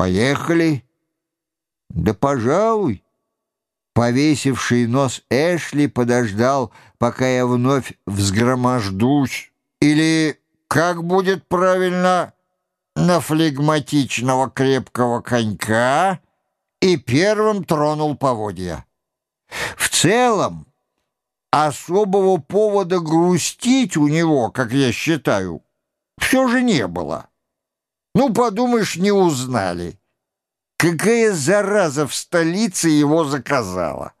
Поехали. Да, пожалуй. Повесивший нос Эшли подождал, пока я вновь взгромождусь. Или, как будет правильно, на флегматичного крепкого конька и первым тронул поводья. В целом, особого повода грустить у него, как я считаю, все же не было. Ну, подумаешь, не узнали. Какая зараза в столице его заказала?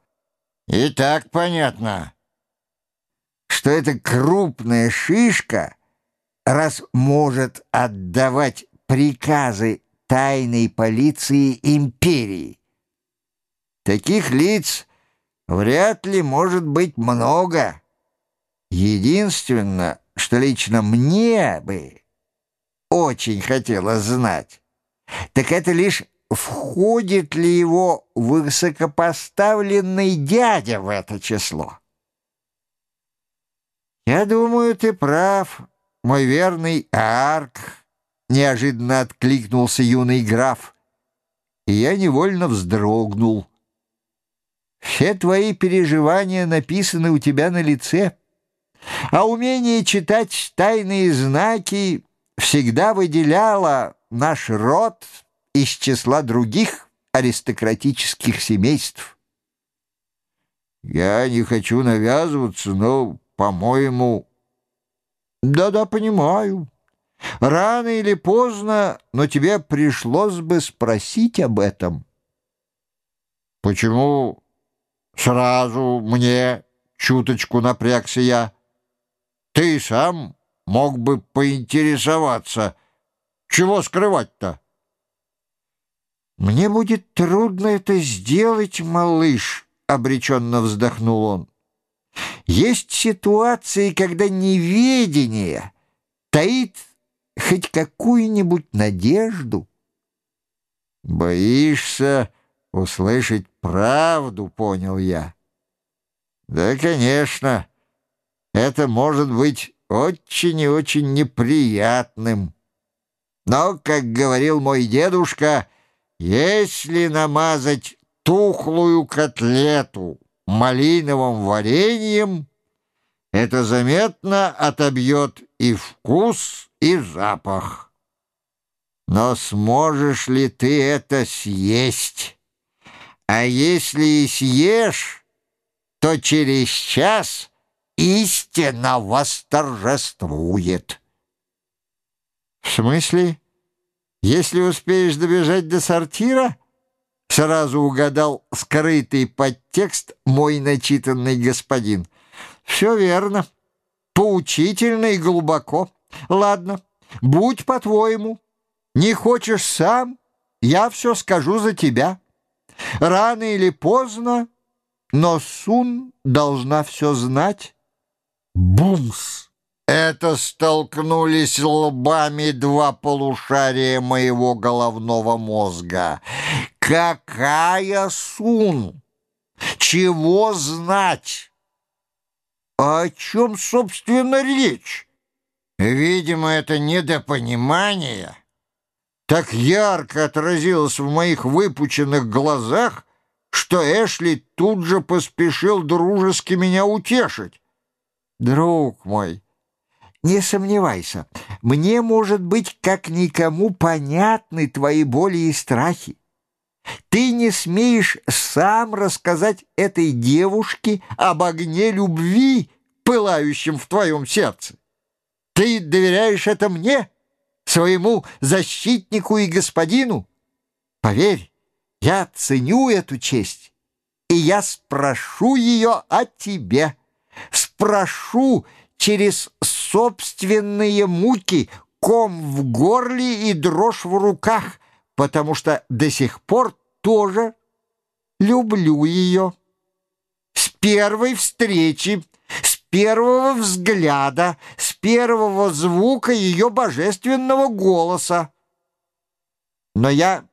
И так понятно, что эта крупная шишка, раз может отдавать приказы тайной полиции империи. Таких лиц вряд ли может быть много. Единственное, что лично мне бы очень хотелось знать, так это лишь входит ли его высокопоставленный дядя в это число. «Я думаю, ты прав, мой верный Арк», — неожиданно откликнулся юный граф, и я невольно вздрогнул. «Все твои переживания написаны у тебя на лице, а умение читать тайные знаки всегда выделяло наш род из числа других аристократических семейств. Я не хочу навязываться, но, по-моему... Да-да, понимаю. Рано или поздно, но тебе пришлось бы спросить об этом. Почему сразу мне чуточку напрягся я? Ты сам мог бы поинтересоваться. Чего скрывать-то? «Мне будет трудно это сделать, малыш», — обреченно вздохнул он. «Есть ситуации, когда неведение таит хоть какую-нибудь надежду». «Боишься услышать правду?» — понял я. «Да, конечно, это может быть очень и очень неприятным. Но, как говорил мой дедушка, — если намазать тухлую котлету малиновым вареньем, это заметно отобьет и вкус, и запах. Но сможешь ли ты это съесть? А если и съешь, то через час истина восторжествует. В смысле? Если успеешь добежать до сортира, сразу угадал скрытый подтекст мой начитанный господин. Все верно, поучительно и глубоко. Ладно, будь по-твоему. Не хочешь сам, я все скажу за тебя. Рано или поздно, но Сун должна все знать. Бумс! Это столкнулись лбами два полушария моего головного мозга. Какая Сун? Чего знать? О чем, собственно, речь? Видимо, это недопонимание так ярко отразилось в моих выпученных глазах, что Эшли тут же поспешил дружески меня утешить. «Друг мой!» Не сомневайся, мне, может быть, как никому понятны твои боли и страхи. Ты не смеешь сам рассказать этой девушке об огне любви, пылающем в твоем сердце. Ты доверяешь это мне, своему защитнику и господину? Поверь, я ценю эту честь, и я спрошу ее о тебе. Спрошу через собственные муки, ком в горле и дрожь в руках, потому что до сих пор тоже люблю ее. С первой встречи, с первого взгляда, с первого звука ее божественного голоса. Но я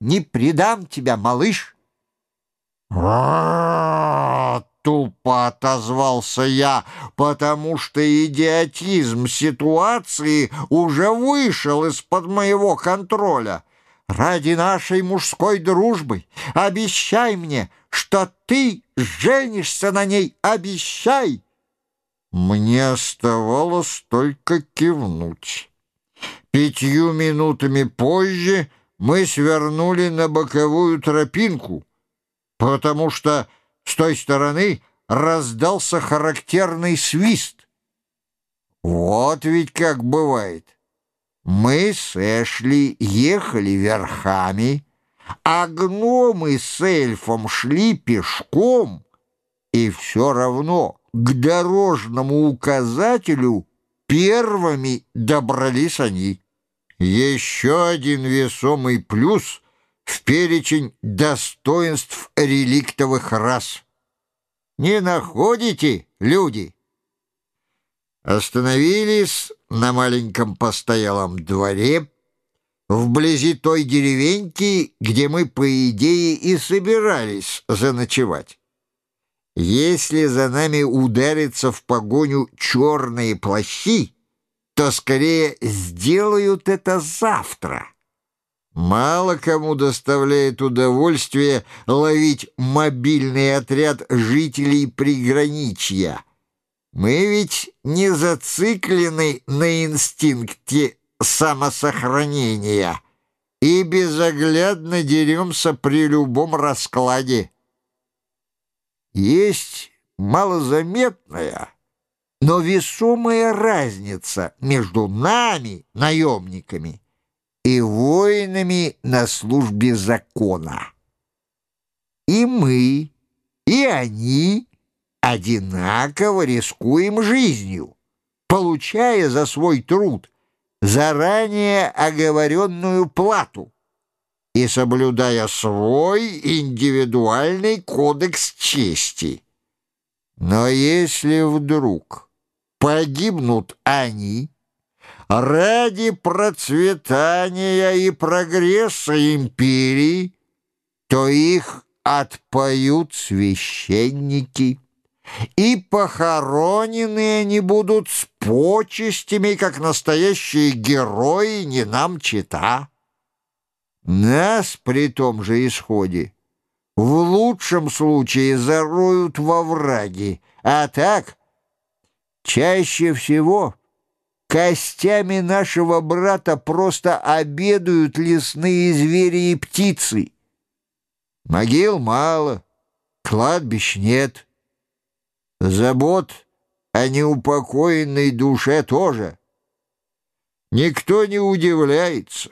не предам тебя, малыш. Тупо отозвался я, потому что идиотизм ситуации уже вышел из-под моего контроля. ради нашей мужской дружбы, обещай мне, что ты женишься на ней, обещай!» Мне оставалось только кивнуть. Пятью минутами позже мы свернули на боковую тропинку, потому что с той стороны раздался характерный свист. Вот ведь как бывает. Мы с Эшли ехали верхами, а гномы с эльфом шли пешком, и все равно к дорожному указателю первыми добрались они. Еще один весомый плюс в перечень достоинств реликтовых рас. Не находите, люди? Остановились на маленьком постоялом дворе, вблизи той деревеньки, где мы, по идее, и собирались заночевать. Если за нами ударятся в погоню черные плащи, то скорее сделают это завтра. Мало кому доставляет удовольствие ловить мобильный отряд жителей приграничья. Мы ведь не зациклены на инстинкте самосохранения и безоглядно деремся при любом раскладе. Есть малозаметная, но весомая разница между нами, наемниками, и воинами на службе закона. И мы, и они одинаково рискуем жизнью, получая за свой труд заранее оговоренную плату и соблюдая свой индивидуальный кодекс чести. Но если вдруг погибнут они ради процветания и прогресса империи, то их отпоют священники, и похоронены они будут с почестями, как настоящие герои, не нам чита. Нас при том же исходе в лучшем случае зароют во враги, а так чаще всего костями нашего брата просто обедают лесные звери и птицы. Могил мало, кладбищ нет. Забот о неупокоенной душе тоже. Никто не удивляется.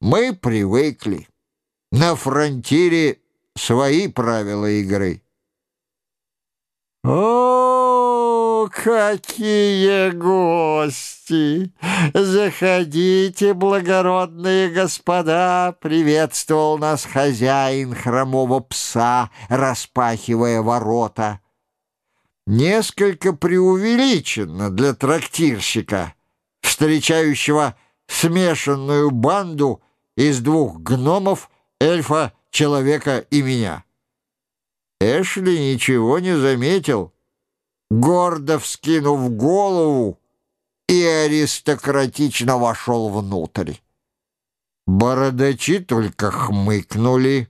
Мы привыкли. На фронтире свои правила игры. «О, какие гости! Заходите, благородные господа!» — приветствовал нас хозяин хромого пса, распахивая ворота. Несколько преувеличенно для трактирщика, встречающего смешанную банду из двух гномов, эльфа, человека и меня. Эшли ничего не заметил, гордо вскинув голову и аристократично вошел внутрь. Бородачи только хмыкнули.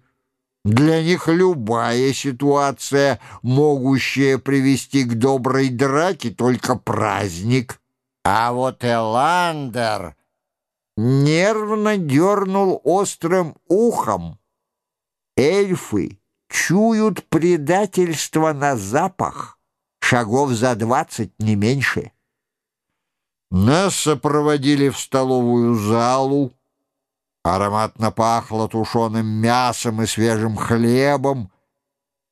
Для них любая ситуация, могущая привести к доброй драке, только праздник. А вот Эландер нервно дернул острым ухом. Эльфы чуют предательство на запах, шагов за двадцать, не меньше. Нас сопроводили в столовую залу, ароматно пахло тушеным мясом и свежим хлебом,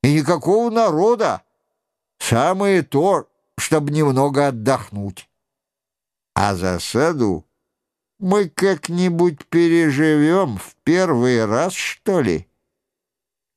и никакого народа, самое то, чтобы немного отдохнуть. А засаду мы как-нибудь переживем в первый раз, что ли?»